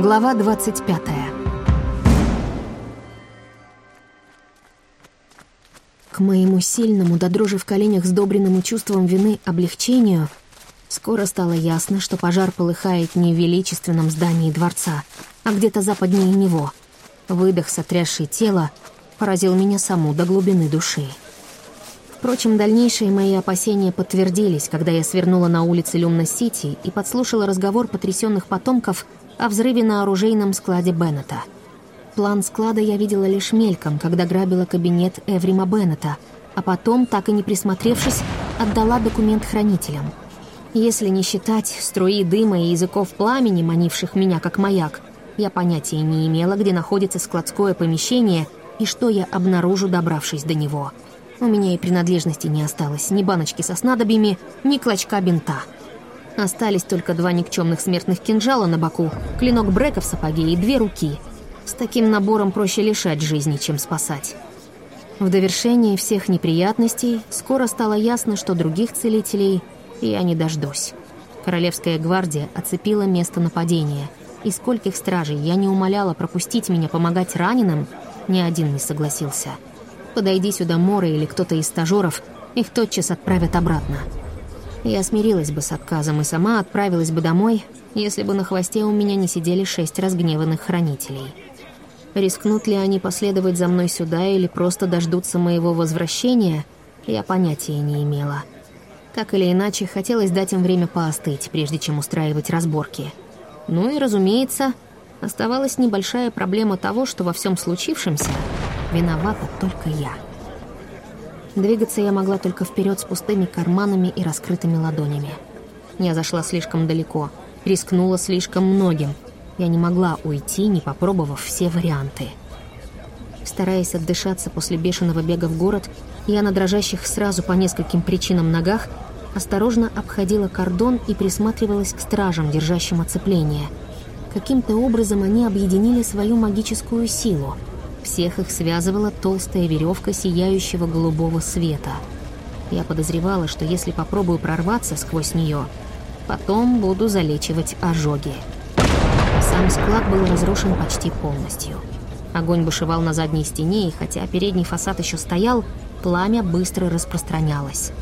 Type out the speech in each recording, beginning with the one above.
Глава 25 К моему сильному, до в коленях сдобренному чувством вины облегчению, скоро стало ясно, что пожар полыхает не в величественном здании дворца, а где-то западнее него. Выдох, сотрясший тело, поразил меня саму до глубины души. Впрочем, дальнейшие мои опасения подтвердились, когда я свернула на улице Люмна-Сити и подслушала разговор потрясенных потомков о взрыве на оружейном складе Беннета. План склада я видела лишь мельком, когда грабила кабинет Эврима Беннета, а потом, так и не присмотревшись, отдала документ хранителям. Если не считать струи дыма и языков пламени, манивших меня как маяк, я понятия не имела, где находится складское помещение и что я обнаружу, добравшись до него — у меня и принадлежности не осталось, ни баночки со снадобьями, ни клочка бинта. Остались только два никчемных смертных кинжала на боку, клинок Брека в сапоге и две руки. С таким набором проще лишать жизни, чем спасать. В довершении всех неприятностей скоро стало ясно, что других целителей я не дождусь. Королевская гвардия оцепила место нападения, и скольких стражей я не умоляла пропустить меня помогать раненым, ни один не согласился. Подойди сюда Мора или кто-то из стажеров, их тотчас отправят обратно. Я смирилась бы с отказом и сама отправилась бы домой, если бы на хвосте у меня не сидели шесть разгневанных хранителей. Рискнут ли они последовать за мной сюда или просто дождутся моего возвращения, я понятия не имела. Так или иначе, хотелось дать им время поостыть, прежде чем устраивать разборки. Ну и, разумеется, оставалась небольшая проблема того, что во всем случившемся Виновата только я. Двигаться я могла только вперед с пустыми карманами и раскрытыми ладонями. Я зашла слишком далеко, рискнула слишком многим. Я не могла уйти, не попробовав все варианты. Стараясь отдышаться после бешеного бега в город, я на дрожащих сразу по нескольким причинам ногах осторожно обходила кордон и присматривалась к стражам, держащим оцепление. Каким-то образом они объединили свою магическую силу — всех их связывала толстая веревка сияющего голубого света. Я подозревала, что если попробую прорваться сквозь нее, потом буду залечивать ожоги. Сам склад был разрушен почти полностью. Огонь бушевал на задней стене, и хотя передний фасад еще стоял, пламя быстро распространялось.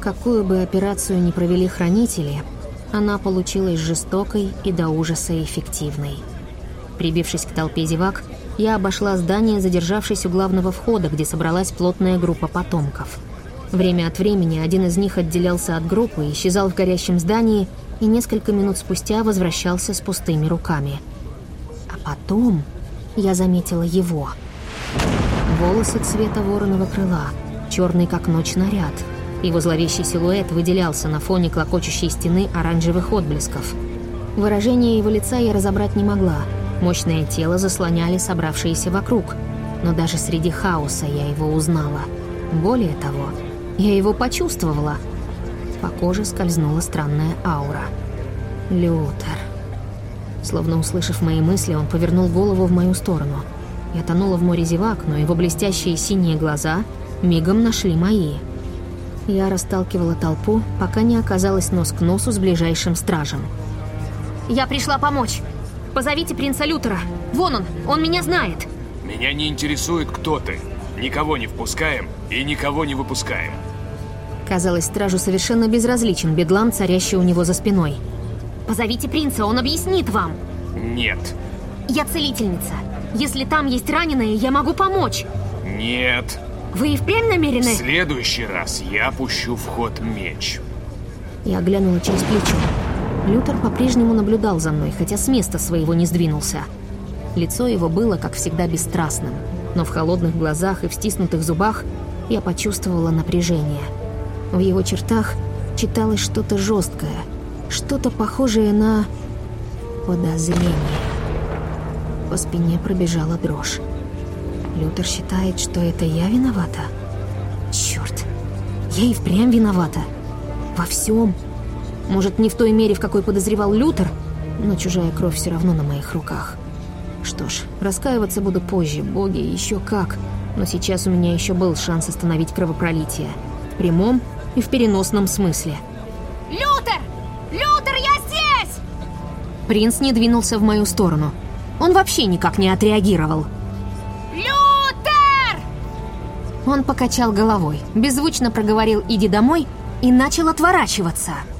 Какую бы операцию ни провели хранители, она получилась жестокой и до ужаса эффективной. Прибившись к толпе зевак, я обошла здание, задержавшись у главного входа, где собралась плотная группа потомков. Время от времени один из них отделялся от группы, исчезал в горящем здании и несколько минут спустя возвращался с пустыми руками. А потом я заметила его. Волосы цвета вороного крыла, черный как ночь наряд. Его зловещий силуэт выделялся на фоне клокочущей стены оранжевых отблесков. Выражение его лица я разобрать не могла — Мощное тело заслоняли собравшиеся вокруг, но даже среди хаоса я его узнала. Более того, я его почувствовала. По коже скользнула странная аура. Лютер. Словно услышав мои мысли, он повернул голову в мою сторону. Я тонула в море зевак, но его блестящие синие глаза мигом нашли мои. Я расталкивала толпу, пока не оказалась нос к носу с ближайшим стражем. «Я пришла помочь!» Позовите принца Лютера. Вон он, он меня знает. Меня не интересует, кто ты. Никого не впускаем и никого не выпускаем. Казалось, стражу совершенно безразличен бедлам, царящий у него за спиной. Позовите принца, он объяснит вам. Нет. Я целительница. Если там есть раненые, я могу помочь. Нет. Вы и впрямь намерены? В следующий раз я пущу в ход меч. Я глянула через плечо. Лютер по-прежнему наблюдал за мной, хотя с места своего не сдвинулся. Лицо его было, как всегда, бесстрастным, но в холодных глазах и в стиснутых зубах я почувствовала напряжение. В его чертах читалось что-то жесткое, что-то похожее на подозрение. По спине пробежала дрожь. Лютер считает, что это я виновата? Черт, я и впрямь виновата. Во всем. Может, не в той мере, в какой подозревал Лютер, но чужая кровь все равно на моих руках. Что ж, раскаиваться буду позже, боги, еще как. Но сейчас у меня еще был шанс остановить кровопролитие. В прямом и в переносном смысле. «Лютер! Лютер, я здесь!» Принц не двинулся в мою сторону. Он вообще никак не отреагировал. «Лютер!» Он покачал головой, беззвучно проговорил «иди домой» и начал отворачиваться. «Лютер,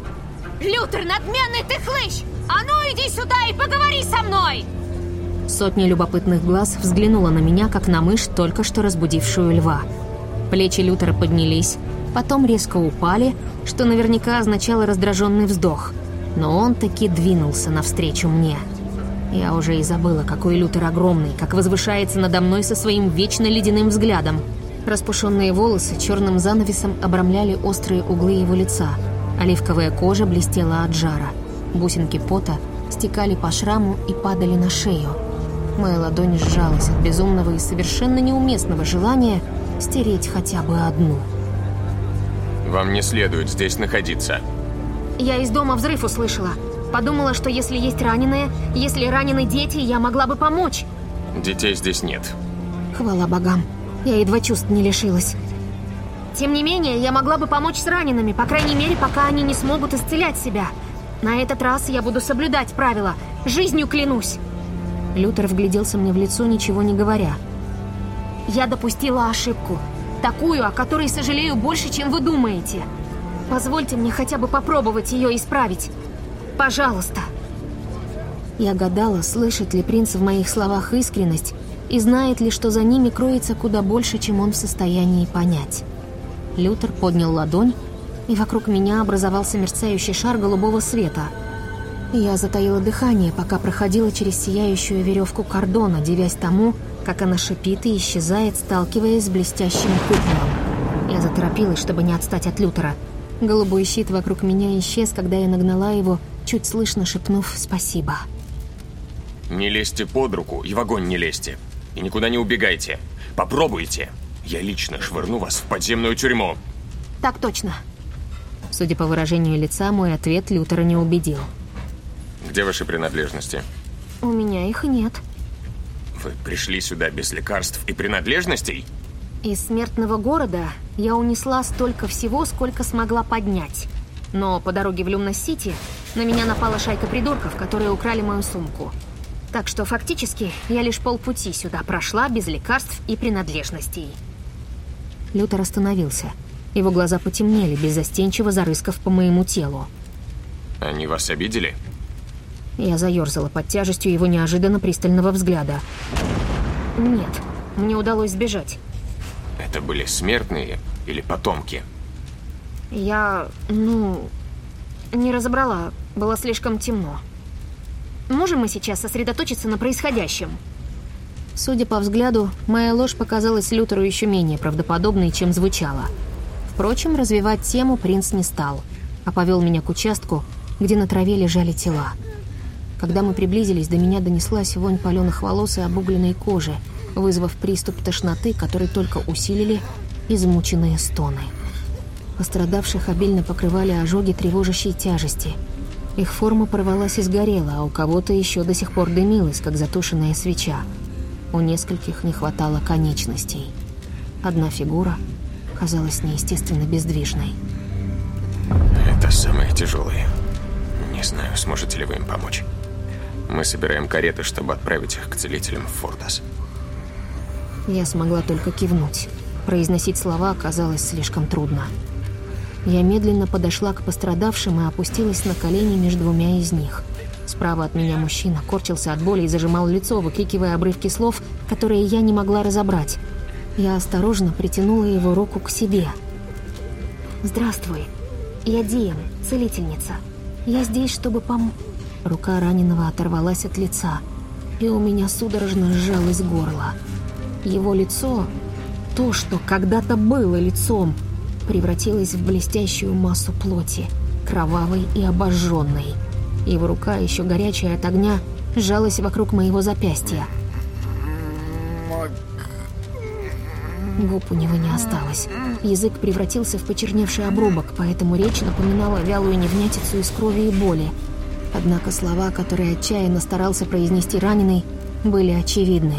надменный ты хлыщ! А ну иди сюда и поговори со мной!» Сотня любопытных глаз взглянула на меня, как на мышь, только что разбудившую льва. Плечи Лютера поднялись, потом резко упали, что наверняка означало раздраженный вздох. Но он таки двинулся навстречу мне. Я уже и забыла, какой Лютер огромный, как возвышается надо мной со своим вечно ледяным взглядом. Распушенные волосы черным занавесом обрамляли острые углы его лица. Оливковая кожа блестела от жара. Бусинки пота стекали по шраму и падали на шею. Моя ладонь сжалась от безумного и совершенно неуместного желания стереть хотя бы одну. Вам не следует здесь находиться. Я из дома взрыв услышала. Подумала, что если есть раненые, если ранены дети, я могла бы помочь. Детей здесь нет. Хвала богам. Я едва чувств не лишилась. Тем не менее, я могла бы помочь с ранеными, по крайней мере, пока они не смогут исцелять себя. На этот раз я буду соблюдать правила. Жизнью клянусь. Лютер вгляделся мне в лицо, ничего не говоря. Я допустила ошибку. Такую, о которой сожалею больше, чем вы думаете. Позвольте мне хотя бы попробовать ее исправить. Пожалуйста. Я гадала, слышит ли принц в моих словах искренность и знает ли, что за ними кроется куда больше, чем он в состоянии понять. Лютер поднял ладонь, и вокруг меня образовался мерцающий шар голубого света. Я затаила дыхание, пока проходила через сияющую веревку кордона, девясь тому, как она шипит и исчезает, сталкиваясь с блестящим куполом. Я заторопилась, чтобы не отстать от Лютера. Голубой щит вокруг меня исчез, когда я нагнала его, чуть слышно шепнув «спасибо». Не лезьте под руку и в огонь не лезьте. И никуда не убегайте. Попробуйте. Я лично швырну вас в подземную тюрьму. Так точно. Судя по выражению лица, мой ответ Лютера не убедил. Где ваши принадлежности? У меня их нет. Вы пришли сюда без лекарств и принадлежностей? Из смертного города я унесла столько всего, сколько смогла поднять. Но по дороге в Люмнос-Сити на меня напала шайка придурков, которые украли мою сумку. Так что фактически я лишь полпути сюда прошла без лекарств и принадлежностей. Лютер остановился. Его глаза потемнели, беззастенчиво зарыскав по моему телу. Они вас обидели? Я заерзала под тяжестью его неожиданно пристального взгляда. Нет, мне удалось сбежать. Это были смертные или потомки? Я, ну, не разобрала. Было слишком темно. Можем мы сейчас сосредоточиться на происходящем? Судя по взгляду, моя ложь показалась Лютеру еще менее правдоподобной, чем звучала. Впрочем, развивать тему принц не стал, а повел меня к участку, где на траве лежали тела. Когда мы приблизились, до меня донеслась вонь паленых волос и обугленной кожи, вызвав приступ тошноты, который только усилили измученные стоны. Пострадавших обильно покрывали ожоги тревожащей тяжести. Их форма порвалась и сгорела, а у кого-то еще до сих пор дымилась, как затушенная свеча. У нескольких не хватало конечностей. Одна фигура казалась неестественно бездвижной. Это самые тяжелые. Не знаю, сможете ли вы им помочь. Мы собираем кареты, чтобы отправить их к целителям в Фордас. Я смогла только кивнуть. Произносить слова оказалось слишком трудно. Я медленно подошла к пострадавшим и опустилась на колени между двумя из них. Справа от меня мужчина корчился от боли и зажимал лицо, выкрикивая обрывки слов, которые я не могла разобрать. Я осторожно притянула его руку к себе. «Здравствуй. Я Дием, целительница. Я здесь, чтобы пом...» Рука раненого оторвалась от лица, и у меня судорожно сжалось горло. Его лицо, то, что когда-то было лицом, превратилось в блестящую массу плоти, кровавой и обожженной. Его рука, еще горячая от огня, сжалась вокруг моего запястья. Губ у него не осталось. Язык превратился в почерневший обрубок, поэтому речь напоминала вялую невнятицу из крови и боли. Однако слова, которые отчаянно старался произнести раненый, были очевидны.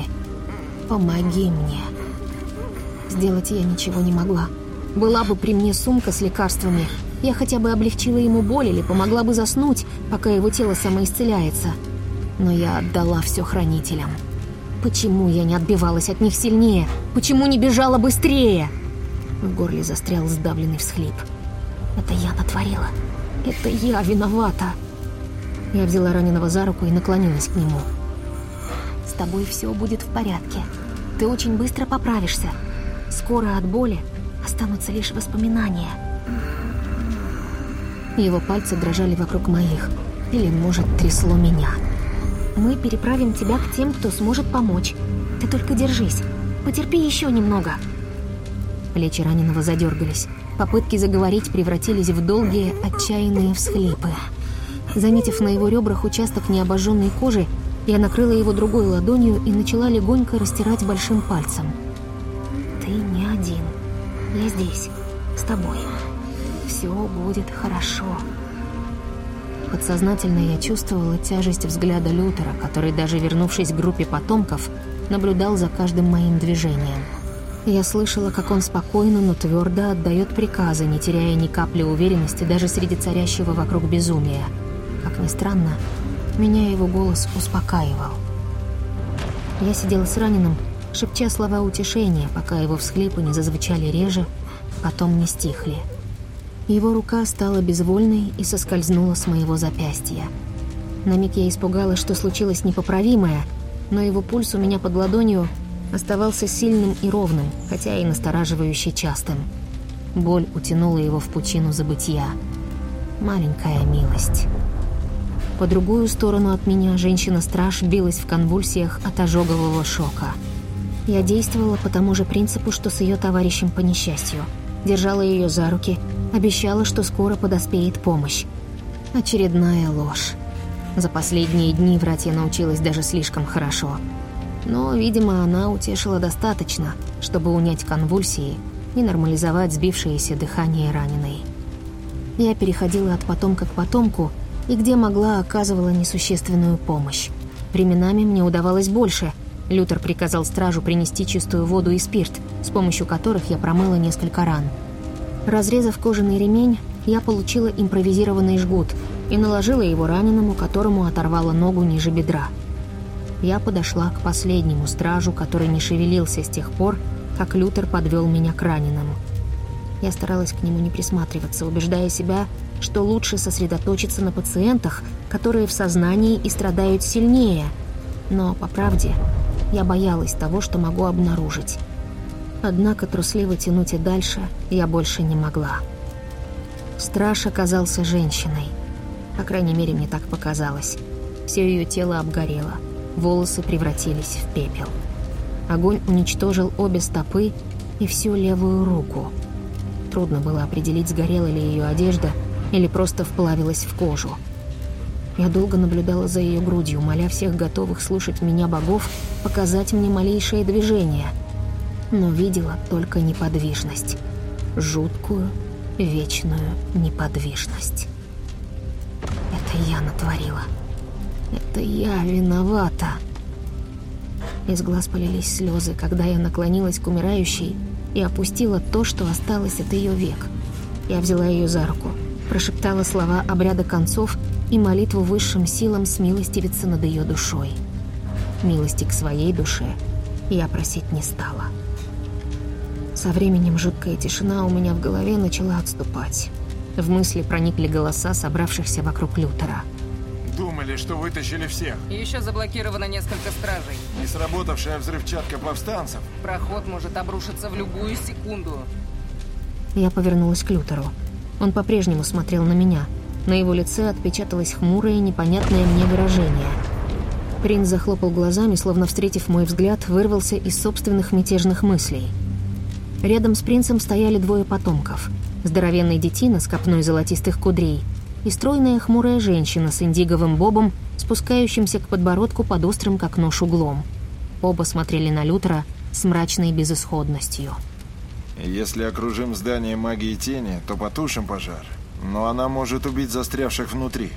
«Помоги мне». Сделать я ничего не могла. Была бы при мне сумка с лекарствами, я хотя бы облегчила ему боль или помогла бы заснуть, пока его тело самоисцеляется. Но я отдала все хранителям. Почему я не отбивалась от них сильнее? Почему не бежала быстрее? В горле застрял сдавленный всхлип. Это я натворила. Это я виновата. Я взяла раненого за руку и наклонилась к нему. С тобой все будет в порядке. Ты очень быстро поправишься. Скоро от боли останутся лишь воспоминания. Его пальцы дрожали вокруг моих. Или, может, трясло меня. Мы переправим тебя к тем, кто сможет помочь. Ты только держись. Потерпи еще немного. Плечи раненого задергались. Попытки заговорить превратились в долгие, отчаянные всхлипы. Заметив на его ребрах участок необожженной кожи, я накрыла его другой ладонью и начала легонько растирать большим пальцем. «Ты не один. Я здесь, с тобой. Все будет хорошо». Подсознательно я чувствовала тяжесть взгляда Лютера, который, даже вернувшись к группе потомков, наблюдал за каждым моим движением. Я слышала, как он спокойно, но твердо отдает приказы, не теряя ни капли уверенности даже среди царящего вокруг безумия. Как ни странно, меня его голос успокаивал. Я сидела с раненым, шепча слова утешения, пока его всхлипы не зазвучали реже, потом не стихли. Его рука стала безвольной и соскользнула с моего запястья. На миг я испугалась, что случилось непоправимое, но его пульс у меня под ладонью оставался сильным и ровным, хотя и настораживающе частым. Боль утянула его в пучину забытия. Маленькая милость. По другую сторону от меня женщина-страж билась в конвульсиях от ожогового шока. Я действовала по тому же принципу, что с ее товарищем по несчастью. Держала ее за руки – Обещала, что скоро подоспеет помощь. Очередная ложь. За последние дни врать я научилась даже слишком хорошо. Но, видимо, она утешила достаточно, чтобы унять конвульсии и нормализовать сбившееся дыхание раненой. Я переходила от потомка к потомку и где могла оказывала несущественную помощь. Временами мне удавалось больше. Лютер приказал стражу принести чистую воду и спирт, с помощью которых я промыла несколько ран – Разрезав кожаный ремень, я получила импровизированный жгут и наложила его раненому, которому оторвала ногу ниже бедра. Я подошла к последнему стражу, который не шевелился с тех пор, как Лютер подвел меня к раненому. Я старалась к нему не присматриваться, убеждая себя, что лучше сосредоточиться на пациентах, которые в сознании и страдают сильнее. Но, по правде, я боялась того, что могу обнаружить. Однако трусливо тянуть и дальше я больше не могла. Страж оказался женщиной. По крайней мере, мне так показалось. Все ее тело обгорело, волосы превратились в пепел. Огонь уничтожил обе стопы и всю левую руку. Трудно было определить, сгорела ли ее одежда или просто вплавилась в кожу. Я долго наблюдала за ее грудью, моля всех готовых слушать меня богов показать мне малейшее движение — но видела только неподвижность. Жуткую, вечную неподвижность. Это я натворила. Это я виновата. Из глаз полились слезы, когда я наклонилась к умирающей и опустила то, что осталось от ее век. Я взяла ее за руку, прошептала слова обряда концов и молитву высшим силам смилостивиться над ее душой. Милости к своей душе я просить не стала. Со временем жуткая тишина у меня в голове начала отступать. В мысли проникли голоса собравшихся вокруг Лютера. Думали, что вытащили всех. еще заблокировано несколько стражей. Не сработавшая взрывчатка повстанцев. Проход может обрушиться в любую секунду. Я повернулась к Лютеру. Он по-прежнему смотрел на меня. На его лице отпечаталось хмурое, непонятное мне выражение. Принц захлопал глазами, словно встретив мой взгляд, вырвался из собственных мятежных мыслей – Рядом с принцем стояли двое потомков. Здоровенный детина с копной золотистых кудрей и стройная хмурая женщина с индиговым бобом, спускающимся к подбородку под острым как нож углом. Оба смотрели на Лютера с мрачной безысходностью. «Если окружим здание магии тени, то потушим пожар. Но она может убить застрявших внутри».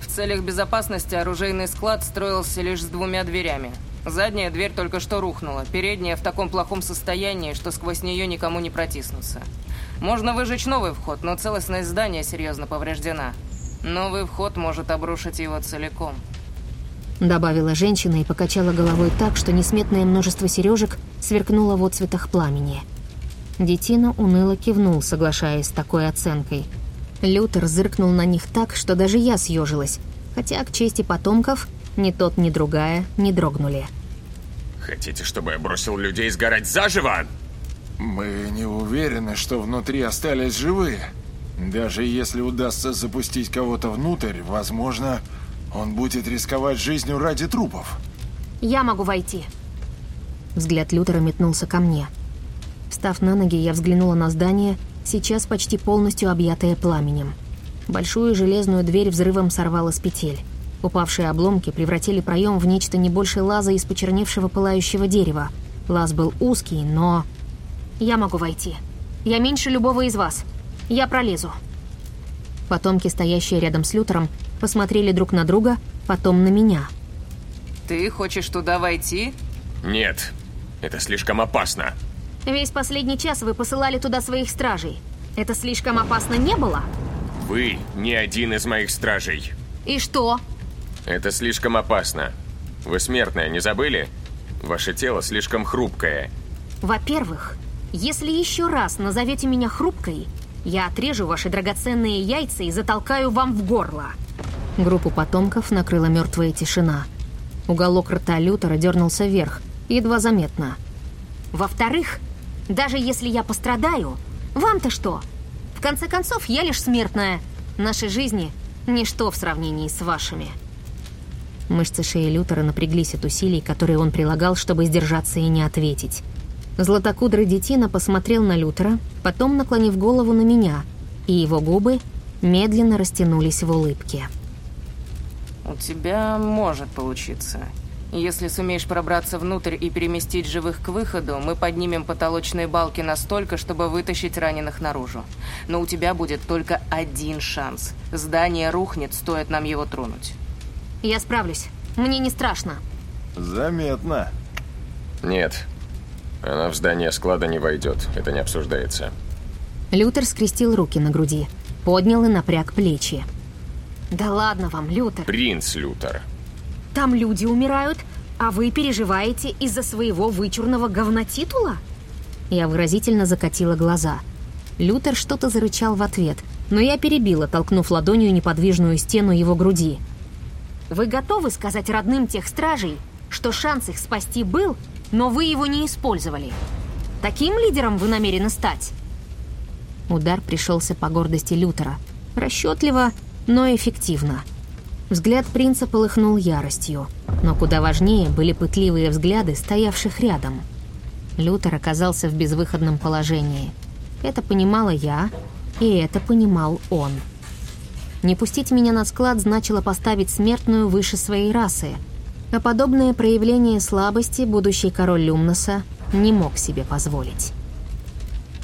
В целях безопасности оружейный склад строился лишь с двумя дверями. Задняя дверь только что рухнула, передняя в таком плохом состоянии, что сквозь нее никому не протиснуться. Можно выжечь новый вход, но целостность здания серьезно повреждена. Новый вход может обрушить его целиком. Добавила женщина и покачала головой так, что несметное множество сережек сверкнуло в отцветах пламени. Детина уныло кивнул, соглашаясь с такой оценкой. Лютер зыркнул на них так, что даже я съежилась, хотя к чести потомков ни тот, ни другая не дрогнули. Хотите, чтобы я бросил людей сгорать заживо? Мы не уверены, что внутри остались живые. Даже если удастся запустить кого-то внутрь, возможно, он будет рисковать жизнью ради трупов. Я могу войти. Взгляд Лютера метнулся ко мне. Встав на ноги, я взглянула на здание, сейчас почти полностью объятое пламенем. Большую железную дверь взрывом сорвало с петель. Упавшие обломки превратили проем в нечто не больше лаза из почерневшего пылающего дерева. Лаз был узкий, но... Я могу войти. Я меньше любого из вас. Я пролезу. Потомки, стоящие рядом с Лютером, посмотрели друг на друга, потом на меня. Ты хочешь туда войти? Нет, это слишком опасно. Весь последний час вы посылали туда своих стражей. Это слишком опасно не было? Вы не один из моих стражей. И что? Это слишком опасно. Вы смертная, не забыли? Ваше тело слишком хрупкое. Во-первых, если еще раз назовете меня хрупкой, я отрежу ваши драгоценные яйца и затолкаю вам в горло. Группу потомков накрыла мертвая тишина. Уголок рта Лютера дернулся вверх, едва заметно. Во-вторых, даже если я пострадаю, вам-то что? В конце концов, я лишь смертная. Наши жизни — ничто в сравнении с вашими. Мышцы шеи Лютера напряглись от усилий, которые он прилагал, чтобы сдержаться и не ответить. Златокудрый детина посмотрел на Лютера, потом наклонив голову на меня, и его губы медленно растянулись в улыбке. У тебя может получиться. Если сумеешь пробраться внутрь и переместить живых к выходу, мы поднимем потолочные балки настолько, чтобы вытащить раненых наружу. Но у тебя будет только один шанс. Здание рухнет, стоит нам его тронуть. Я справлюсь. Мне не страшно. Заметно. Нет, она в здание склада не войдет, это не обсуждается. Лютер скрестил руки на груди, поднял и напряг плечи. Да ладно вам, Лютер. Принц Лютер. Там люди умирают, а вы переживаете из-за своего вычурного говнотитула? Я выразительно закатила глаза. Лютер что-то зарычал в ответ, но я перебила, толкнув ладонью неподвижную стену его груди. Вы готовы сказать родным тех стражей, что шанс их спасти был, но вы его не использовали. Таким лидером вы намерены стать?» Удар пришелся по гордости Лютера. Расчетливо, но эффективно. Взгляд принца полыхнул яростью, но куда важнее были пытливые взгляды стоявших рядом. Лютер оказался в безвыходном положении. Это понимала я, и это понимал он. Не пустить меня на склад значило поставить смертную выше своей расы — а подобное проявление слабости будущий король Люмноса не мог себе позволить.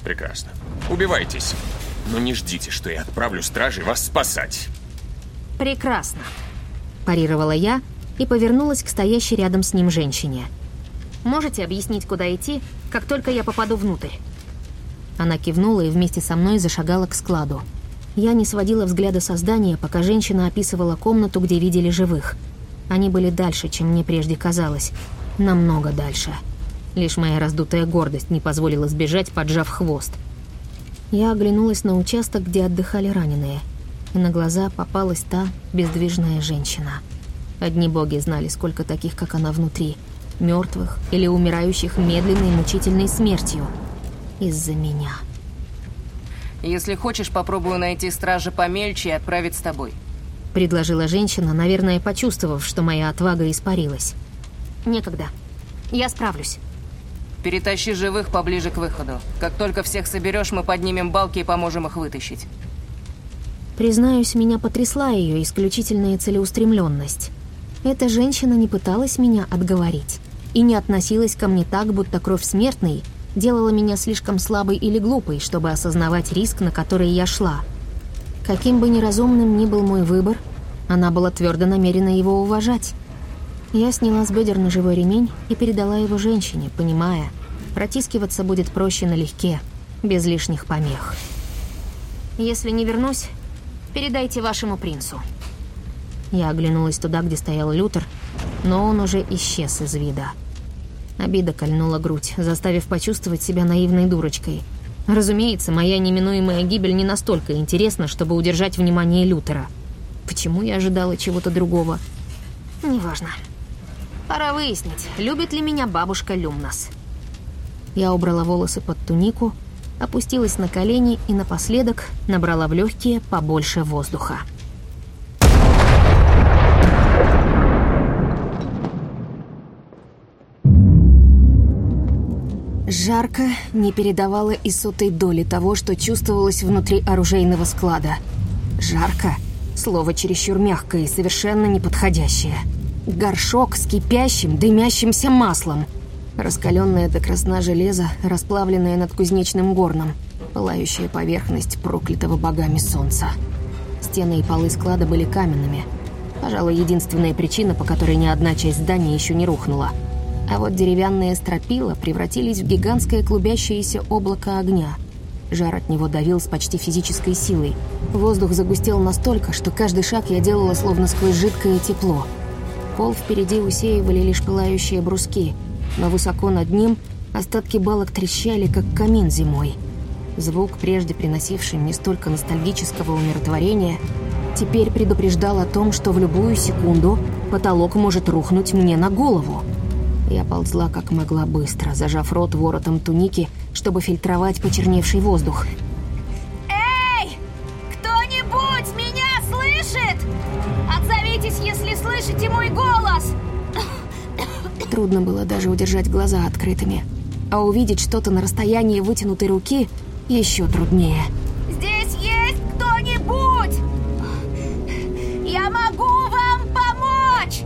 Прекрасно. Убивайтесь. Но не ждите, что я отправлю стражей вас спасать. Прекрасно. Парировала я и повернулась к стоящей рядом с ним женщине. Можете объяснить, куда идти, как только я попаду внутрь? Она кивнула и вместе со мной зашагала к складу. Я не сводила взгляда со здания, пока женщина описывала комнату, где видели живых — они были дальше, чем мне прежде казалось. Намного дальше. Лишь моя раздутая гордость не позволила сбежать, поджав хвост. Я оглянулась на участок, где отдыхали раненые. И на глаза попалась та бездвижная женщина. Одни боги знали, сколько таких, как она внутри. Мертвых или умирающих медленной мучительной смертью. Из-за меня. Если хочешь, попробую найти стража помельче и отправить с тобой предложила женщина, наверное, почувствовав, что моя отвага испарилась. Некогда. Я справлюсь. Перетащи живых поближе к выходу. Как только всех соберешь, мы поднимем балки и поможем их вытащить. Признаюсь, меня потрясла ее исключительная целеустремленность. Эта женщина не пыталась меня отговорить и не относилась ко мне так, будто кровь смертной делала меня слишком слабой или глупой, чтобы осознавать риск, на который я шла. Каким бы неразумным ни был мой выбор, она была твердо намерена его уважать. Я сняла с бедер ножевой ремень и передала его женщине, понимая, протискиваться будет проще налегке. без лишних помех. Если не вернусь, передайте вашему принцу. Я оглянулась туда, где стоял Лютер, но он уже исчез из вида. Обида кольнула грудь, заставив почувствовать себя наивной дурочкой. Разумеется, моя неминуемая гибель не настолько интересна, чтобы удержать внимание Лютера. Почему я ожидала чего-то другого? Неважно. Пора выяснить, любит ли меня бабушка Люмнас. Я убрала волосы под тунику, опустилась на колени и напоследок набрала в легкие побольше воздуха. Жарко не передавало и сотой доли того, что чувствовалось внутри оружейного склада. Жарко — слово чересчур мягкое и совершенно неподходящее. Горшок с кипящим, дымящимся маслом. Раскаленное до красна железо, расплавленное над кузнечным горном. Пылающая поверхность проклятого богами солнца. Стены и полы склада были каменными. Пожалуй, единственная причина, по которой ни одна часть здания еще не рухнула — а вот деревянные стропила превратились в гигантское клубящееся облако огня. Жар от него давил с почти физической силой. Воздух загустел настолько, что каждый шаг я делала словно сквозь жидкое тепло. Пол впереди усеивали лишь пылающие бруски, но высоко над ним остатки балок трещали, как камин зимой. Звук, прежде приносивший мне столько ностальгического умиротворения, теперь предупреждал о том, что в любую секунду потолок может рухнуть мне на голову. Я ползла как могла быстро, зажав рот воротом туники, чтобы фильтровать почерневший воздух. Трудно было даже удержать глаза открытыми. А увидеть что-то на расстоянии вытянутой руки еще труднее. «Здесь есть кто-нибудь? Я могу вам помочь!»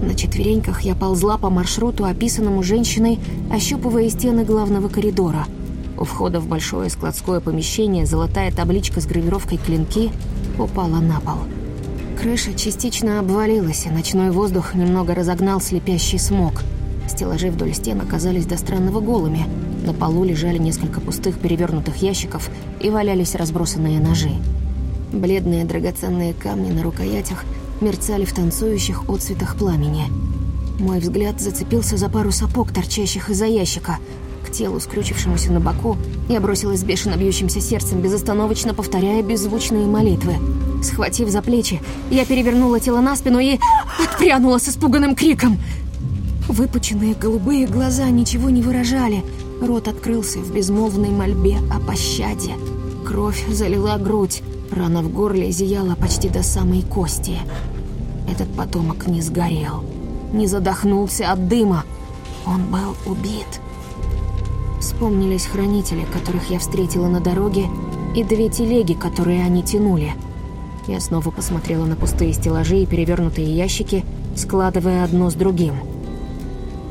На четвереньках я ползла по маршруту, описанному женщиной, ощупывая стены главного коридора. У входа в большое складское помещение золотая табличка с гравировкой «Клинки» упала на пол. Крыша частично обвалилась, а ночной воздух немного разогнал слепящий смог. Стеллажи вдоль стен оказались до странного голыми. На полу лежали несколько пустых перевернутых ящиков и валялись разбросанные ножи. Бледные драгоценные камни на рукоятях – мерцали в танцующих отцветах пламени. Мой взгляд зацепился за пару сапог, торчащих из-за ящика. К телу, скрючившемуся на боку, я бросилась бешено бьющимся сердцем, безостановочно повторяя беззвучные молитвы. Схватив за плечи, я перевернула тело на спину и отпрянула с испуганным криком. Выпученные голубые глаза ничего не выражали. Рот открылся в безмолвной мольбе о пощаде. Кровь залила грудь. Рана в горле зияла почти до самой кости. Этот потомок не сгорел, не задохнулся от дыма. Он был убит. Вспомнились хранители, которых я встретила на дороге, и две телеги, которые они тянули. Я снова посмотрела на пустые стеллажи и перевернутые ящики, складывая одно с другим.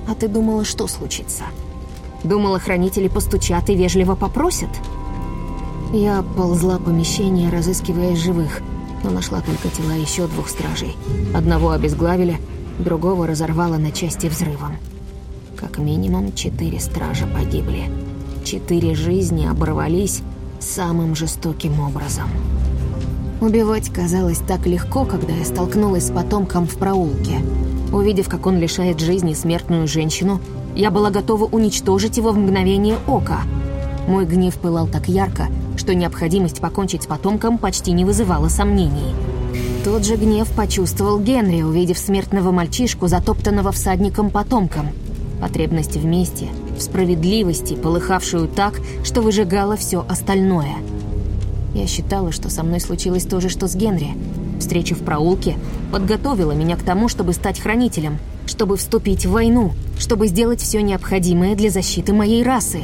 «А ты думала, что случится?» Думала, хранители постучат и вежливо попросят?» Я ползла помещение, разыскивая живых, но нашла только тела еще двух стражей. Одного обезглавили, другого разорвало на части взрывом. Как минимум четыре стража погибли. Четыре жизни оборвались самым жестоким образом. Убивать казалось так легко, когда я столкнулась с потомком в проулке. Увидев, как он лишает жизни смертную женщину, я была готова уничтожить его в мгновение ока. Мой гнев пылал так ярко, что необходимость покончить с потомком почти не вызывала сомнений. Тот же гнев почувствовал Генри, увидев смертного мальчишку, затоптанного всадником-потомком. Потребность в мести, в справедливости, полыхавшую так, что выжигала все остальное. Я считала, что со мной случилось то же, что с Генри. Встреча в проулке подготовила меня к тому, чтобы стать хранителем, чтобы вступить в войну, чтобы сделать все необходимое для защиты моей расы,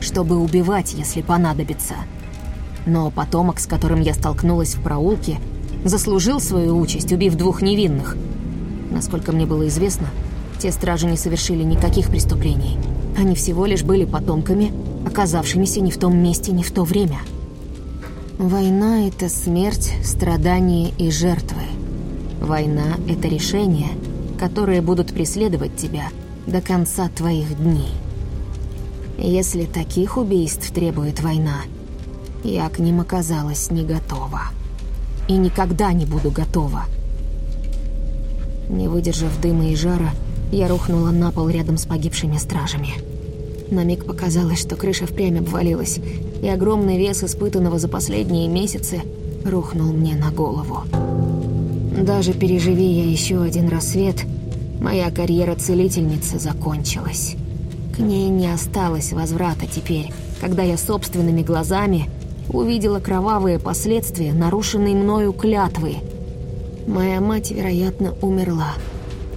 чтобы убивать, если понадобится. Но потомок, с которым я столкнулась в проулке, заслужил свою участь, убив двух невинных. Насколько мне было известно, те стражи не совершили никаких преступлений. Они всего лишь были потомками, оказавшимися не в том месте, не в то время. Война — это смерть, страдания и жертвы. Война — это решения, которые будут преследовать тебя до конца твоих дней. Если таких убийств требует война, я к ним оказалась не готова. И никогда не буду готова. Не выдержав дыма и жара, я рухнула на пол рядом с погибшими стражами. На миг показалось, что крыша впрямь обвалилась, и огромный вес испытанного за последние месяцы рухнул мне на голову. Даже переживи я еще один рассвет, моя карьера целительницы закончилась. К ней не осталось возврата теперь, когда я собственными глазами увидела кровавые последствия нарушенной мною клятвы. Моя мать, вероятно, умерла.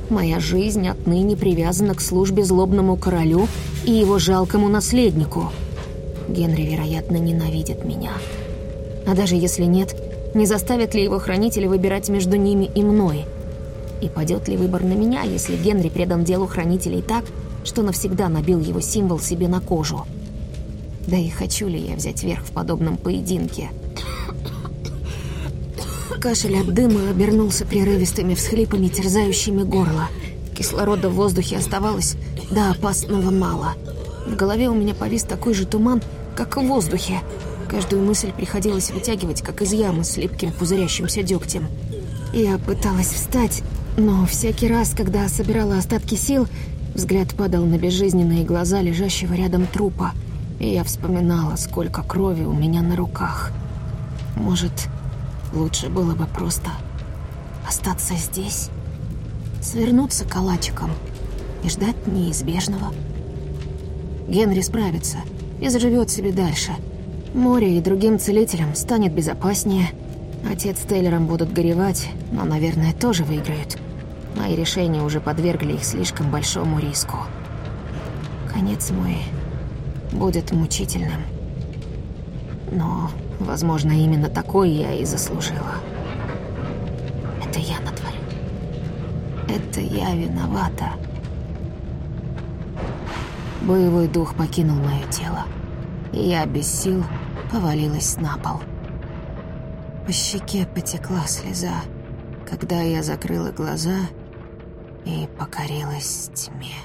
Моя жизнь отныне привязана к службе злобному королю и его жалкому наследнику. Генри, вероятно, ненавидит меня. А даже если нет, не заставят ли его хранители выбирать между ними и мной? И падет ли выбор на меня, если Генри предан делу хранителей так, что навсегда набил его символ себе на кожу? Да и хочу ли я взять верх в подобном поединке? Кашель от дыма обернулся прерывистыми всхлипами, терзающими горло. Кислорода в воздухе оставалось до опасного мало. В голове у меня повис такой же туман, как в воздухе. Каждую мысль приходилось вытягивать, как из ямы с липким пузырящимся дегтем. Я пыталась встать, но всякий раз, когда собирала остатки сил, взгляд падал на безжизненные глаза лежащего рядом трупа, и я вспоминала, сколько крови у меня на руках. Может, лучше было бы просто остаться здесь, свернуться калачиком и ждать неизбежного. Генри справится и заживет себе дальше. Море и другим целителям станет безопаснее. Отец с Тейлером будут горевать, но, наверное, тоже выиграют. Мои решения уже подвергли их слишком большому риску. Конец мой будет мучительным. Но, возможно, именно такой я и заслужила. Это я натворю. Это я виновата. Боевой дух покинул мое тело, и я без сил повалилась на пол. По щеке потекла слеза, когда я закрыла глаза и покорилась тьме.